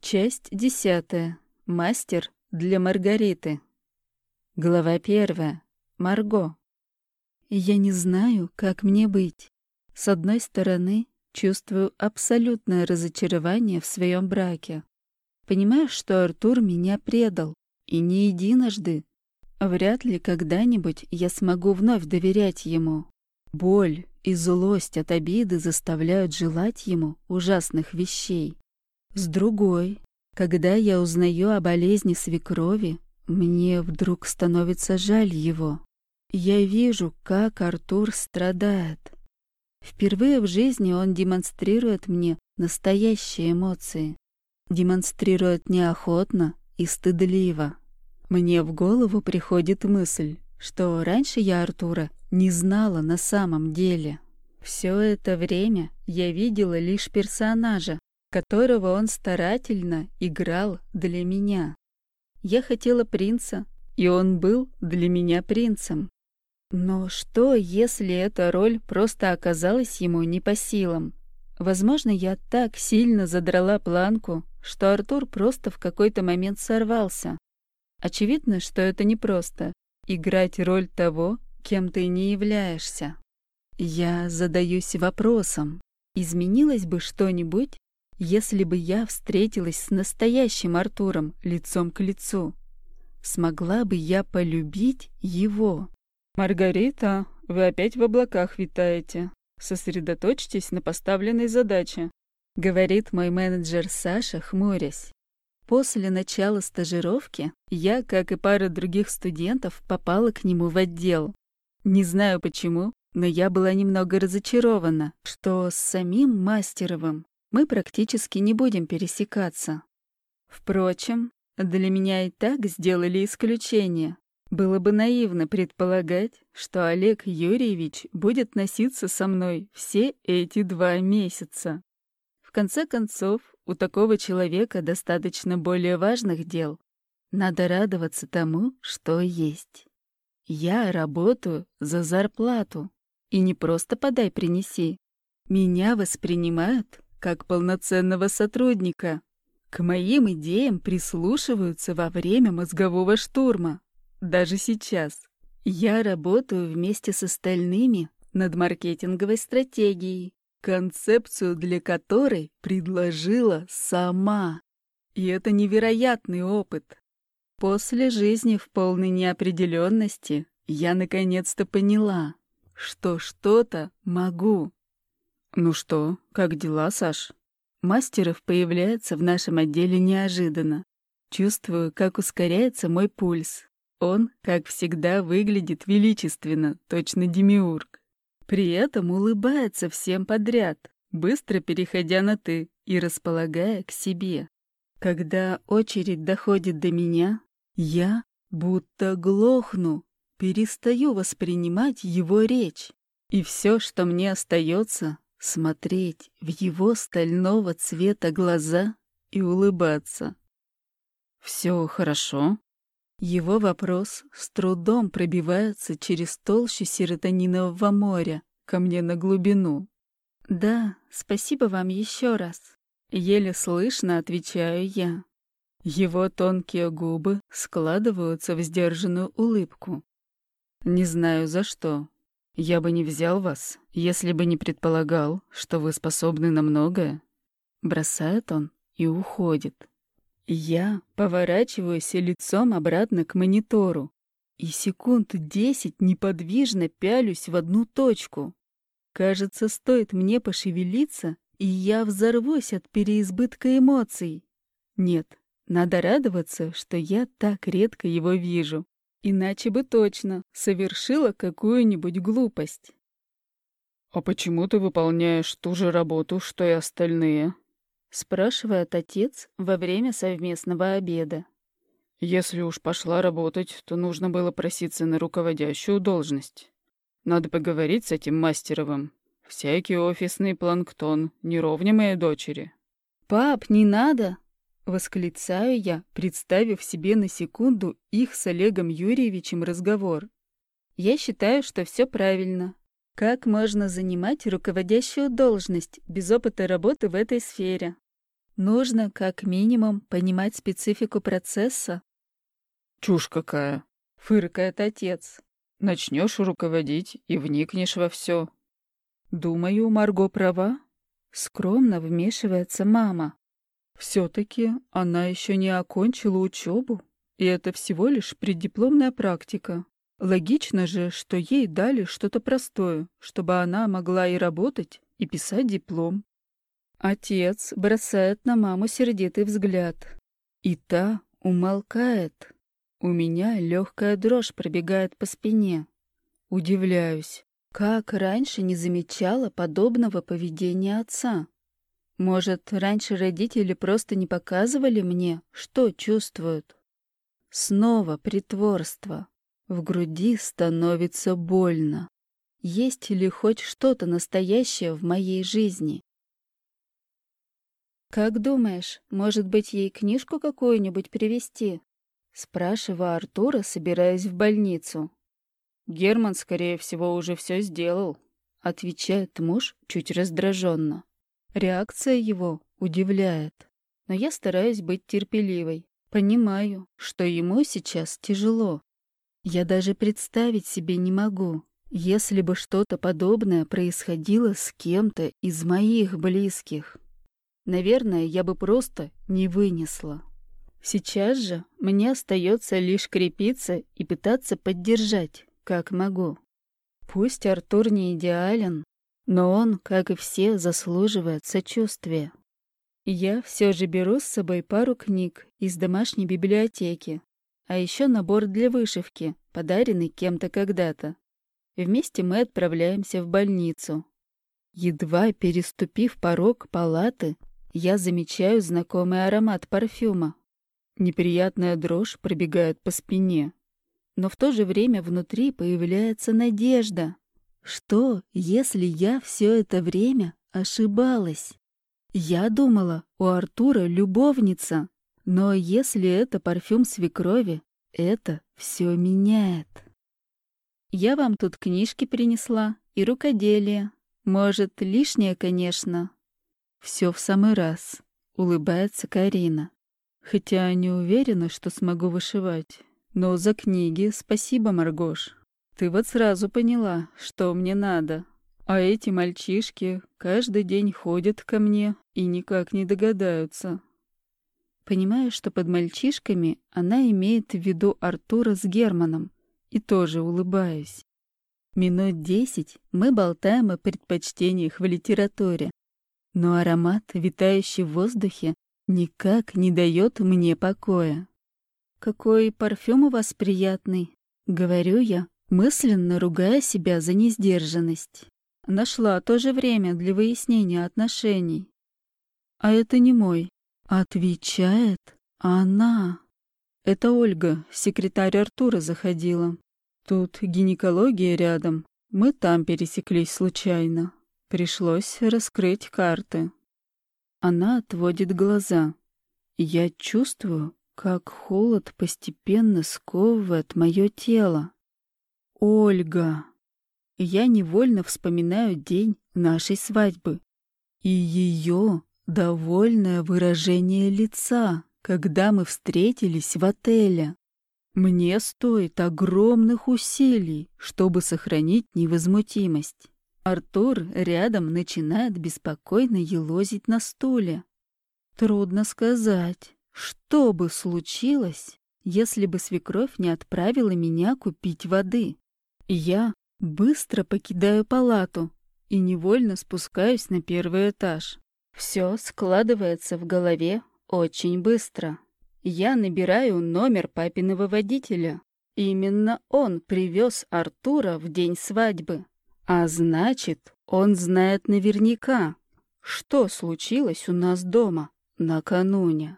Часть десятая. Мастер для Маргариты. Глава первая. Марго. Я не знаю, как мне быть. С одной стороны, чувствую абсолютное разочарование в своем браке. Понимаю, что Артур меня предал, и не единожды. Вряд ли когда-нибудь я смогу вновь доверять ему. Боль и злость от обиды заставляют желать ему ужасных вещей. С другой, когда я узнаю о болезни свекрови, мне вдруг становится жаль его. Я вижу, как Артур страдает. Впервые в жизни он демонстрирует мне настоящие эмоции. Демонстрирует неохотно и стыдливо. Мне в голову приходит мысль, что раньше я Артура не знала на самом деле. Все это время я видела лишь персонажа, которого он старательно играл для меня. Я хотела принца, и он был для меня принцем. Но что, если эта роль просто оказалась ему не по силам? Возможно, я так сильно задрала планку, что Артур просто в какой-то момент сорвался. Очевидно, что это непросто — играть роль того, кем ты не являешься. Я задаюсь вопросом, изменилось бы что-нибудь, если бы я встретилась с настоящим Артуром лицом к лицу? Смогла бы я полюбить его? «Маргарита, вы опять в облаках витаете. Сосредоточьтесь на поставленной задаче», — говорит мой менеджер Саша, хмурясь. После начала стажировки я, как и пара других студентов, попала к нему в отдел. Не знаю почему, но я была немного разочарована, что с самим Мастеровым мы практически не будем пересекаться. Впрочем, для меня и так сделали исключение. Было бы наивно предполагать, что Олег Юрьевич будет носиться со мной все эти два месяца. В конце концов, у такого человека достаточно более важных дел. Надо радоваться тому, что есть. Я работаю за зарплату. И не просто подай-принеси. Меня воспринимают как полноценного сотрудника. К моим идеям прислушиваются во время мозгового штурма. Даже сейчас. Я работаю вместе с остальными над маркетинговой стратегией, концепцию для которой предложила сама. И это невероятный опыт. После жизни в полной неопределенности я наконец-то поняла, что что-то могу. «Ну что, как дела, Саш?» Мастеров появляется в нашем отделе неожиданно. Чувствую, как ускоряется мой пульс. Он, как всегда, выглядит величественно, точно демиург. При этом улыбается всем подряд, быстро переходя на «ты» и располагая к себе. Когда очередь доходит до меня, я будто глохну, перестаю воспринимать его речь. И все, что мне остается, смотреть в его стального цвета глаза и улыбаться. «Все хорошо?» Его вопрос с трудом пробивается через толщу серотонинового моря ко мне на глубину. «Да, спасибо вам еще раз», — еле слышно отвечаю я. Его тонкие губы складываются в сдержанную улыбку. «Не знаю за что, я бы не взял вас, если бы не предполагал, что вы способны на многое. Бросает он и уходит. Я поворачиваюсь лицом обратно к монитору и секунд десять неподвижно пялюсь в одну точку. Кажется, стоит мне пошевелиться, и я взорвусь от переизбытка эмоций. Нет, надо радоваться, что я так редко его вижу. Иначе бы точно совершила какую-нибудь глупость. «А почему ты выполняешь ту же работу, что и остальные?» — спрашивает отец во время совместного обеда. «Если уж пошла работать, то нужно было проситься на руководящую должность. Надо поговорить с этим Мастеровым. Всякий офисный планктон не ровня моей дочери». «Пап, не надо!» Восклицаю я, представив себе на секунду их с Олегом Юрьевичем разговор. Я считаю, что все правильно. Как можно занимать руководящую должность без опыта работы в этой сфере? Нужно, как минимум, понимать специфику процесса. «Чушь какая!» — фыркает отец. «Начнешь руководить и вникнешь во все. «Думаю, Марго права», — скромно вмешивается мама. «Все-таки она еще не окончила учебу, и это всего лишь преддипломная практика. Логично же, что ей дали что-то простое, чтобы она могла и работать, и писать диплом. Отец бросает на маму сердитый взгляд. И та умолкает. У меня легкая дрожь пробегает по спине. Удивляюсь, как раньше не замечала подобного поведения отца. Может, раньше родители просто не показывали мне, что чувствуют? Снова притворство. В груди становится больно. Есть ли хоть что-то настоящее в моей жизни? «Как думаешь, может быть, ей книжку какую-нибудь привезти?» Спрашиваю Артура, собираясь в больницу. «Герман, скорее всего, уже все сделал», — отвечает муж чуть раздраженно. Реакция его удивляет, но я стараюсь быть терпеливой. Понимаю, что ему сейчас тяжело. Я даже представить себе не могу, если бы что-то подобное происходило с кем-то из моих близких. Наверное, я бы просто не вынесла. Сейчас же мне остается лишь крепиться и пытаться поддержать, как могу. Пусть Артур не идеален, но он, как и все, заслуживает сочувствия. Я все же беру с собой пару книг из домашней библиотеки, а еще набор для вышивки, подаренный кем-то когда-то. Вместе мы отправляемся в больницу. Едва переступив порог палаты, я замечаю знакомый аромат парфюма. Неприятная дрожь пробегает по спине. Но в то же время внутри появляется надежда. Что, если я все это время ошибалась? Я думала, у Артура любовница. Но если это парфюм свекрови, это все меняет. Я вам тут книжки принесла и рукоделие. Может, лишнее, конечно, все в самый раз, улыбается Карина. Хотя не уверена, что смогу вышивать. Но за книги спасибо, Маргош. Ты вот сразу поняла, что мне надо. А эти мальчишки каждый день ходят ко мне и никак не догадаются. Понимаю, что под мальчишками она имеет в виду Артура с Германом, и тоже улыбаюсь. Минут десять мы болтаем о предпочтениях в литературе, но аромат, витающий в воздухе, никак не дает мне покоя. «Какой парфюм у вас приятный!» — говорю я, мысленно ругая себя за несдержанность. Нашла то же время для выяснения отношений. «А это не мой», — отвечает она. Это Ольга, секретарь Артура, заходила. Тут гинекология рядом, мы там пересеклись случайно. Пришлось раскрыть карты. Она отводит глаза. Я чувствую, как холод постепенно сковывает мое тело. Ольга. Я невольно вспоминаю день нашей свадьбы и ее довольное выражение лица, когда мы встретились в отеле. Мне стоит огромных усилий, чтобы сохранить невозмутимость. Артур рядом начинает беспокойно елозить на стуле. Трудно сказать, что бы случилось, если бы свекровь не отправила меня купить воды. Я быстро покидаю палату и невольно спускаюсь на первый этаж. Все складывается в голове очень быстро. Я набираю номер папиного водителя. Именно он привез Артура в день свадьбы. А значит, он знает наверняка, что случилось у нас дома накануне.